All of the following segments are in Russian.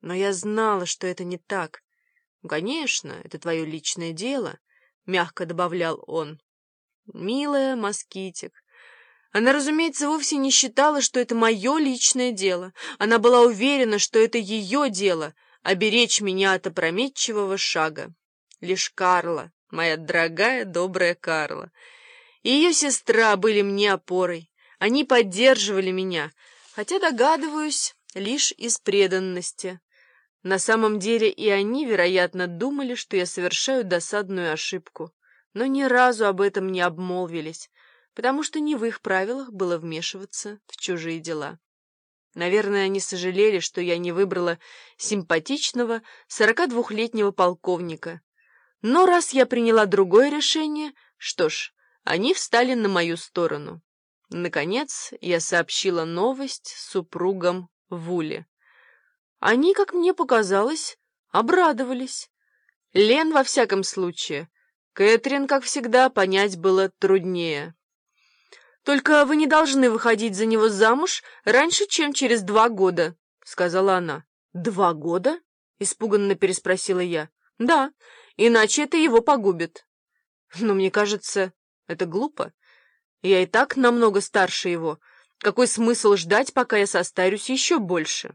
Но я знала, что это не так. «Конечно, это твое личное дело», — мягко добавлял он. «Милая москитик». Она, разумеется, вовсе не считала, что это мое личное дело. Она была уверена, что это ее дело — оберечь меня от опрометчивого шага. Лишь Карла, моя дорогая, добрая Карла, и ее сестра были мне опорой. Они поддерживали меня, хотя, догадываюсь, лишь из преданности. На самом деле и они, вероятно, думали, что я совершаю досадную ошибку, но ни разу об этом не обмолвились, потому что не в их правилах было вмешиваться в чужие дела. Наверное, они сожалели, что я не выбрала симпатичного 42-летнего полковника. Но раз я приняла другое решение, что ж, они встали на мою сторону. Наконец, я сообщила новость супругам Вули. Они, как мне показалось, обрадовались. Лен, во всяком случае. Кэтрин, как всегда, понять было труднее. «Только вы не должны выходить за него замуж раньше, чем через два года», — сказала она. «Два года?» — испуганно переспросила я. «Да, иначе это его погубит». «Но мне кажется, это глупо. Я и так намного старше его. Какой смысл ждать, пока я состарюсь еще больше?»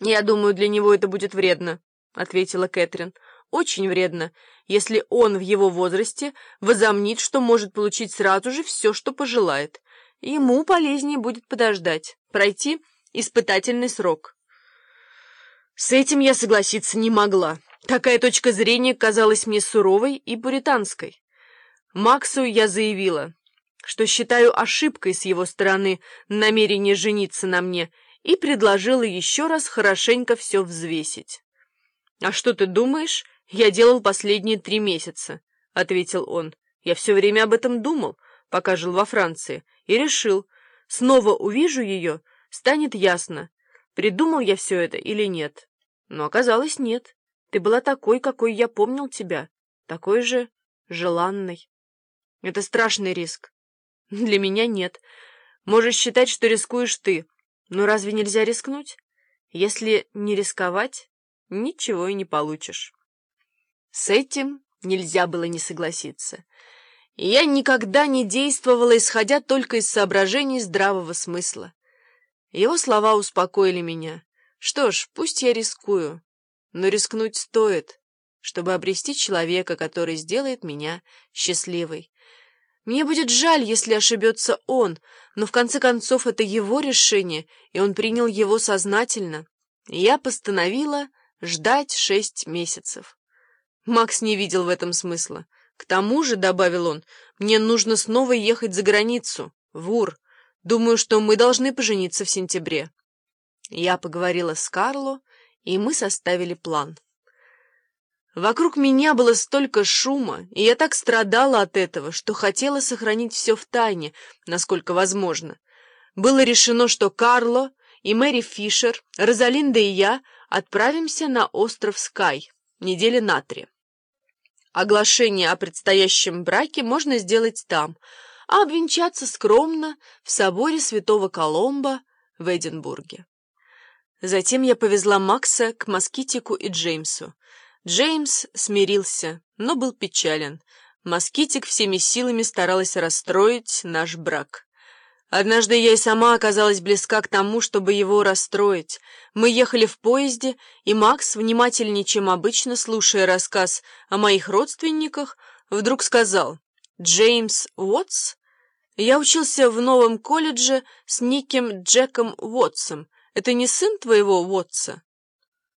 «Я думаю, для него это будет вредно», — ответила Кэтрин. «Очень вредно, если он в его возрасте возомнит, что может получить сразу же все, что пожелает. Ему полезнее будет подождать, пройти испытательный срок». С этим я согласиться не могла. Такая точка зрения казалась мне суровой и пуританской. Максу я заявила, что считаю ошибкой с его стороны намерение жениться на мне — и предложила еще раз хорошенько все взвесить. «А что ты думаешь, я делал последние три месяца?» — ответил он. «Я все время об этом думал, пока жил во Франции, и решил, снова увижу ее, станет ясно, придумал я все это или нет. Но оказалось, нет. Ты была такой, какой я помнил тебя, такой же желанной. Это страшный риск. Для меня нет. Можешь считать, что рискуешь ты, но разве нельзя рискнуть? Если не рисковать, ничего и не получишь. С этим нельзя было не согласиться. Я никогда не действовала, исходя только из соображений здравого смысла. Его слова успокоили меня. Что ж, пусть я рискую, но рискнуть стоит, чтобы обрести человека, который сделает меня счастливой. Мне будет жаль, если ошибется он, но в конце концов это его решение, и он принял его сознательно. я постановила ждать шесть месяцев. Макс не видел в этом смысла. К тому же, — добавил он, — мне нужно снова ехать за границу, в Ур. Думаю, что мы должны пожениться в сентябре. Я поговорила с Карло, и мы составили план. Вокруг меня было столько шума, и я так страдала от этого, что хотела сохранить все в тайне, насколько возможно. Было решено, что Карло и Мэри Фишер, Розалинда и я отправимся на остров Скай недели на три. Оглашение о предстоящем браке можно сделать там, а обвенчаться скромно в соборе святого Коломба в Эдинбурге. Затем я повезла Макса к Москитику и Джеймсу. Джеймс смирился, но был печален. Москитик всеми силами старалась расстроить наш брак. Однажды я и сама оказалась близка к тому, чтобы его расстроить. Мы ехали в поезде, и Макс, внимательнее, чем обычно, слушая рассказ о моих родственниках, вдруг сказал «Джеймс Уотс?» «Я учился в новом колледже с неким Джеком Уотсом. Это не сын твоего Уотса?»